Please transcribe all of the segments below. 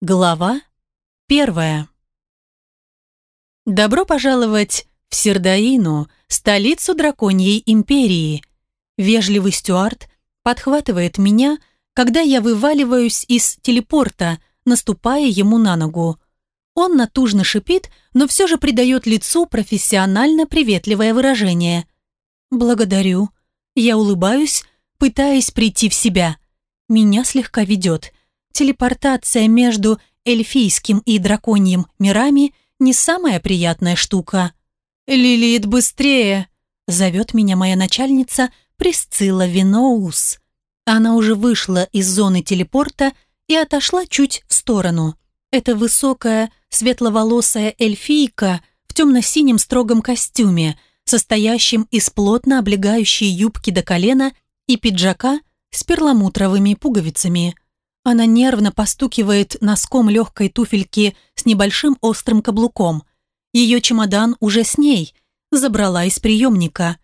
Глава первая. Добро пожаловать в Сердаину, столицу драконьей империи. Вежливый стюард подхватывает меня, когда я вываливаюсь из телепорта, наступая ему на ногу. Он натужно шипит, но все же придает лицу профессионально приветливое выражение. «Благодарю». Я улыбаюсь, пытаясь прийти в себя. Меня слегка ведет – телепортация между эльфийским и драконьим мирами не самая приятная штука. «Лилит, быстрее!» — зовет меня моя начальница Присцилла Виноус. Она уже вышла из зоны телепорта и отошла чуть в сторону. Это высокая, светловолосая эльфийка в темно-синем строгом костюме, состоящем из плотно облегающей юбки до колена и пиджака с перламутровыми пуговицами. Она нервно постукивает носком легкой туфельки с небольшим острым каблуком. Ее чемодан уже с ней. Забрала из приемника.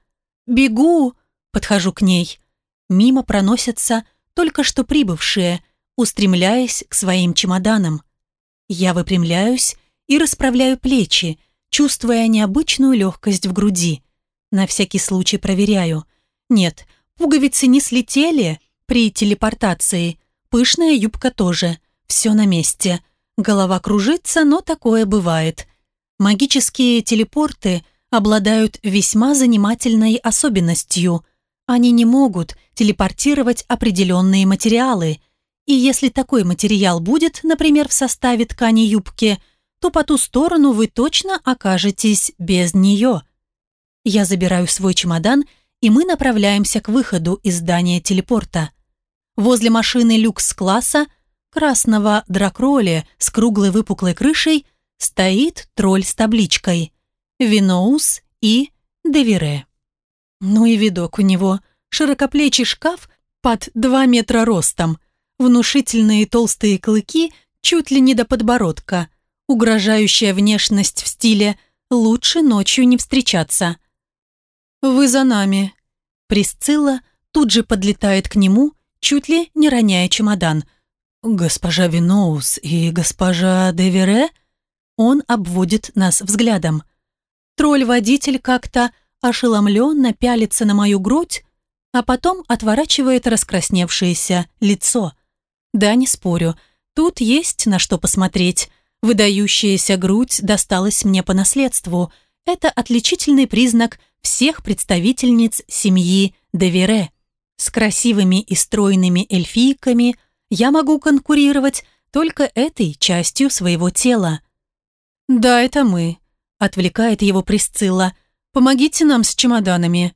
«Бегу!» Подхожу к ней. Мимо проносятся только что прибывшие, устремляясь к своим чемоданам. Я выпрямляюсь и расправляю плечи, чувствуя необычную легкость в груди. На всякий случай проверяю. Нет, пуговицы не слетели при телепортации – Пышная юбка тоже. Все на месте. Голова кружится, но такое бывает. Магические телепорты обладают весьма занимательной особенностью. Они не могут телепортировать определенные материалы. И если такой материал будет, например, в составе ткани юбки, то по ту сторону вы точно окажетесь без нее. Я забираю свой чемодан, и мы направляемся к выходу из здания телепорта. Возле машины люкс-класса, красного дракроля с круглой выпуклой крышей, стоит тролль с табличкой «Виноус» и «Девере». Ну и видок у него. Широкоплечий шкаф под 2 метра ростом, внушительные толстые клыки чуть ли не до подбородка, угрожающая внешность в стиле «лучше ночью не встречаться». «Вы за нами». Присцилла тут же подлетает к нему чуть ли не роняя чемодан. «Госпожа Виноус и госпожа Девере?» Он обводит нас взглядом. Тролль-водитель как-то ошеломленно пялится на мою грудь, а потом отворачивает раскрасневшееся лицо. Да, не спорю, тут есть на что посмотреть. Выдающаяся грудь досталась мне по наследству. Это отличительный признак всех представительниц семьи Девере с красивыми и стройными эльфийками, я могу конкурировать только этой частью своего тела. «Да, это мы», — отвлекает его Присцилла. «Помогите нам с чемоданами».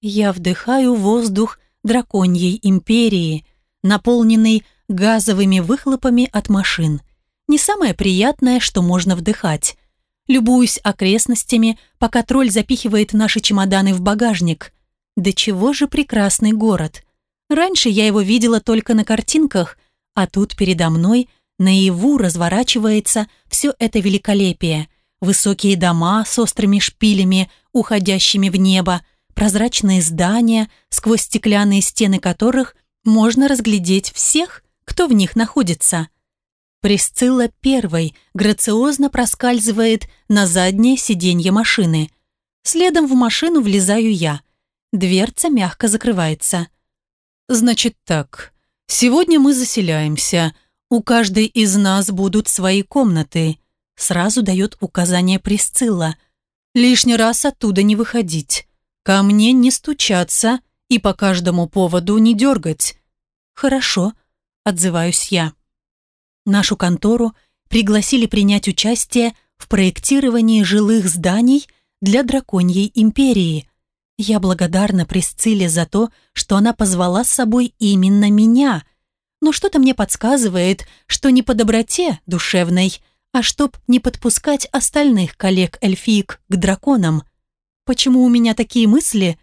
Я вдыхаю воздух драконьей империи, наполненный газовыми выхлопами от машин. Не самое приятное, что можно вдыхать. Любуюсь окрестностями, пока тролль запихивает наши чемоданы в багажник — да чего же прекрасный город! Раньше я его видела только на картинках, а тут передо мной наяву разворачивается все это великолепие. Высокие дома с острыми шпилями, уходящими в небо, прозрачные здания, сквозь стеклянные стены которых можно разглядеть всех, кто в них находится. Присцилла первой грациозно проскальзывает на заднее сиденье машины. Следом в машину влезаю я. Дверца мягко закрывается. «Значит так. Сегодня мы заселяемся. У каждой из нас будут свои комнаты». Сразу дает указание Присцилла. «Лишний раз оттуда не выходить. Ко мне не стучаться и по каждому поводу не дергать». «Хорошо», — отзываюсь я. Нашу контору пригласили принять участие в проектировании жилых зданий для драконьей империи – я благодарна Присцилле за то, что она позвала с собой именно меня. Но что-то мне подсказывает, что не по доброте душевной, а чтоб не подпускать остальных коллег-эльфиек к драконам. Почему у меня такие мысли?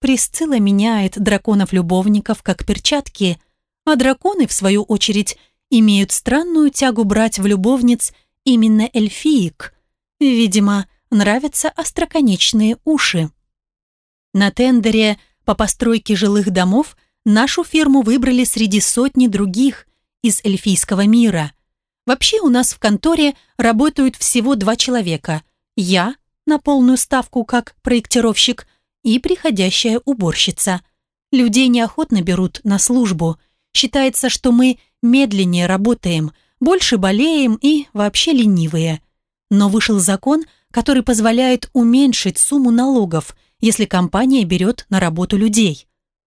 Присцилла меняет драконов-любовников как перчатки, а драконы, в свою очередь, имеют странную тягу брать в любовниц именно эльфиек. Видимо, нравятся остроконечные уши. На тендере по постройке жилых домов нашу фирму выбрали среди сотни других из эльфийского мира. Вообще у нас в конторе работают всего два человека. Я на полную ставку как проектировщик и приходящая уборщица. Людей неохотно берут на службу. Считается, что мы медленнее работаем, больше болеем и вообще ленивые. Но вышел закон, который позволяет уменьшить сумму налогов – если компания берет на работу людей.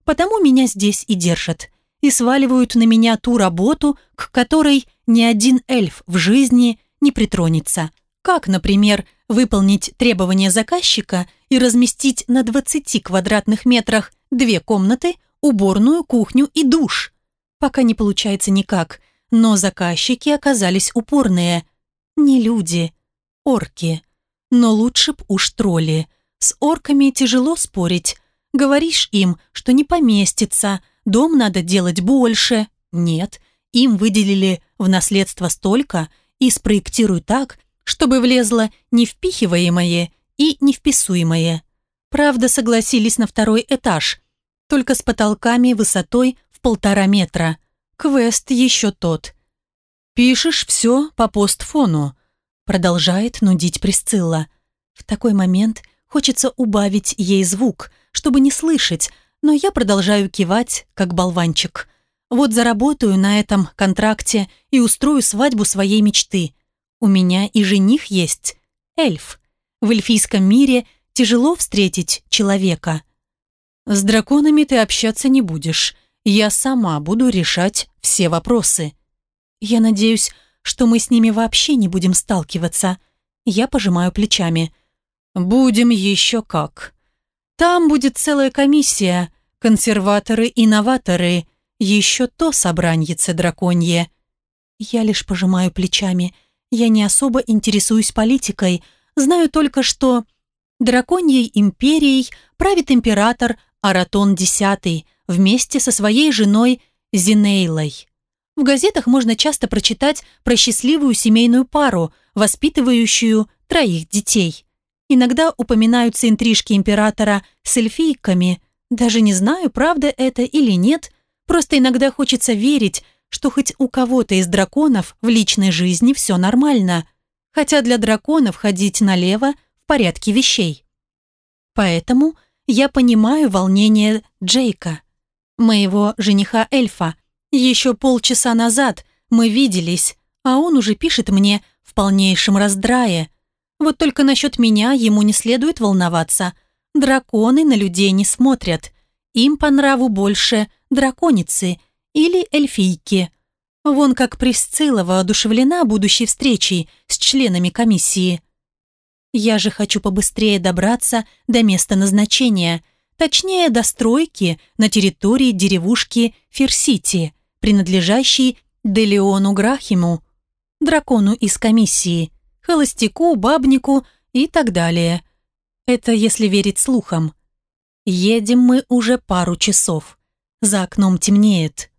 Потому меня здесь и держат. И сваливают на меня ту работу, к которой ни один эльф в жизни не притронется. Как, например, выполнить требования заказчика и разместить на 20 квадратных метрах две комнаты, уборную, кухню и душ? Пока не получается никак, но заказчики оказались упорные. Не люди, орки. Но лучше б уж тролли – с орками тяжело спорить. Говоришь им, что не поместится, дом надо делать больше. Нет, им выделили в наследство столько и спроектируй так, чтобы влезло невпихиваемое и невписуемое. Правда, согласились на второй этаж, только с потолками высотой в полтора метра. Квест еще тот. «Пишешь все по постфону», продолжает нудить Присцилла. В такой момент – Хочется убавить ей звук, чтобы не слышать, но я продолжаю кивать, как болванчик. Вот заработаю на этом контракте и устрою свадьбу своей мечты. У меня и жених есть. Эльф. В эльфийском мире тяжело встретить человека. С драконами ты общаться не будешь. Я сама буду решать все вопросы. Я надеюсь, что мы с ними вообще не будем сталкиваться. Я пожимаю плечами. Будем еще как. Там будет целая комиссия, консерваторы и новаторы, еще то собраньице драконье. Я лишь пожимаю плечами. Я не особо интересуюсь политикой, знаю только, что драконьей империей правит император Аратон X вместе со своей женой Зинейлой. В газетах можно часто прочитать про счастливую семейную пару, воспитывающую троих детей. Иногда упоминаются интрижки императора с эльфийками. Даже не знаю, правда это или нет. Просто иногда хочется верить, что хоть у кого-то из драконов в личной жизни все нормально. Хотя для драконов ходить налево в порядке вещей. Поэтому я понимаю волнение Джейка, моего жениха-эльфа. Еще полчаса назад мы виделись, а он уже пишет мне в полнейшем раздрае – вот только насчет меня ему не следует волноваться. Драконы на людей не смотрят. Им по нраву больше драконицы или эльфийки. Вон как Присцилла воодушевлена будущей встречей с членами комиссии. Я же хочу побыстрее добраться до места назначения, точнее до стройки на территории деревушки Ферсити, принадлежащей Делеону Грахиму, дракону из комиссии – холостяку, бабнику и так далее. Это если верить слухам. Едем мы уже пару часов. За окном темнеет.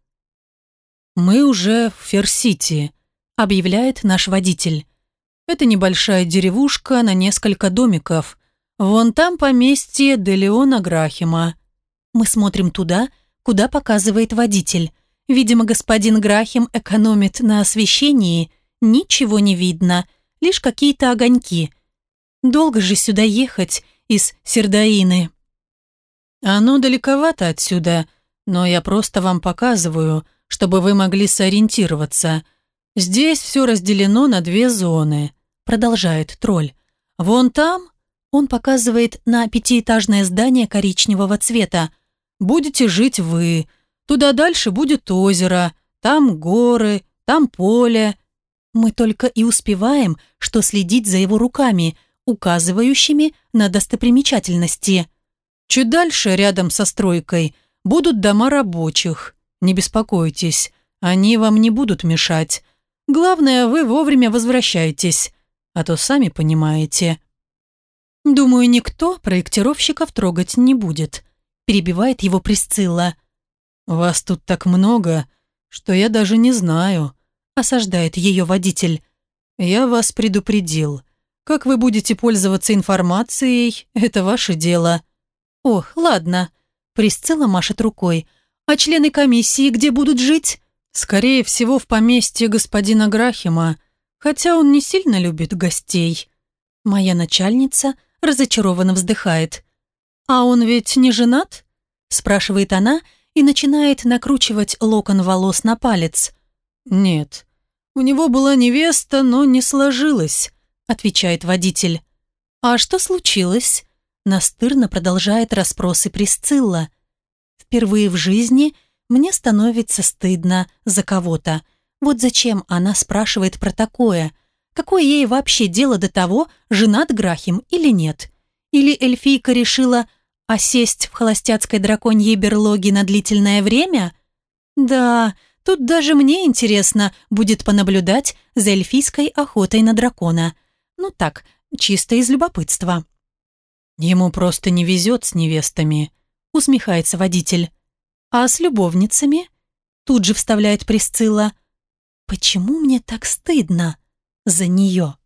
«Мы уже в Ферсити», — объявляет наш водитель. «Это небольшая деревушка на несколько домиков. Вон там поместье Делеона Грахима». Мы смотрим туда, куда показывает водитель. Видимо, господин Грахим экономит на освещении. Ничего не видно — лишь какие-то огоньки. Долго же сюда ехать из Сердаины?» «Оно далековато отсюда, но я просто вам показываю, чтобы вы могли сориентироваться. Здесь все разделено на две зоны», — продолжает тролль. «Вон там...» — он показывает на пятиэтажное здание коричневого цвета. «Будете жить вы. Туда дальше будет озеро, там горы, там поле, мы только и успеваем, что следить за его руками, указывающими на достопримечательности. Чуть дальше, рядом со стройкой, будут дома рабочих. Не беспокойтесь, они вам не будут мешать. Главное, вы вовремя возвращаетесь, а то сами понимаете. Думаю, никто проектировщиков трогать не будет. Перебивает его Присцилла. Вас тут так много, что я даже не знаю, осаждает ее водитель. «Я вас предупредил. Как вы будете пользоваться информацией, это ваше дело». «Ох, ладно». Присцила машет рукой. «А члены комиссии где будут жить?» «Скорее всего, в поместье господина Грахима, хотя он не сильно любит гостей». Моя начальница разочарованно вздыхает. «А он ведь не женат?» спрашивает она и начинает накручивать локон волос на палец. «Нет, «У него была невеста, но не сложилось», — отвечает водитель. «А что случилось?» — настырно продолжает расспросы Присцилла. «Впервые в жизни мне становится стыдно за кого-то. Вот зачем она спрашивает про такое? Какое ей вообще дело до того, женат Грахим или нет? Или эльфийка решила осесть в холостяцкой драконьей берлоге на длительное время?» «Да, Тут даже мне интересно будет понаблюдать за эльфийской охотой на дракона. Ну так, чисто из любопытства. Ему просто не везет с невестами, усмехается водитель. А с любовницами? Тут же вставляет Присцилла. Почему мне так стыдно за нее?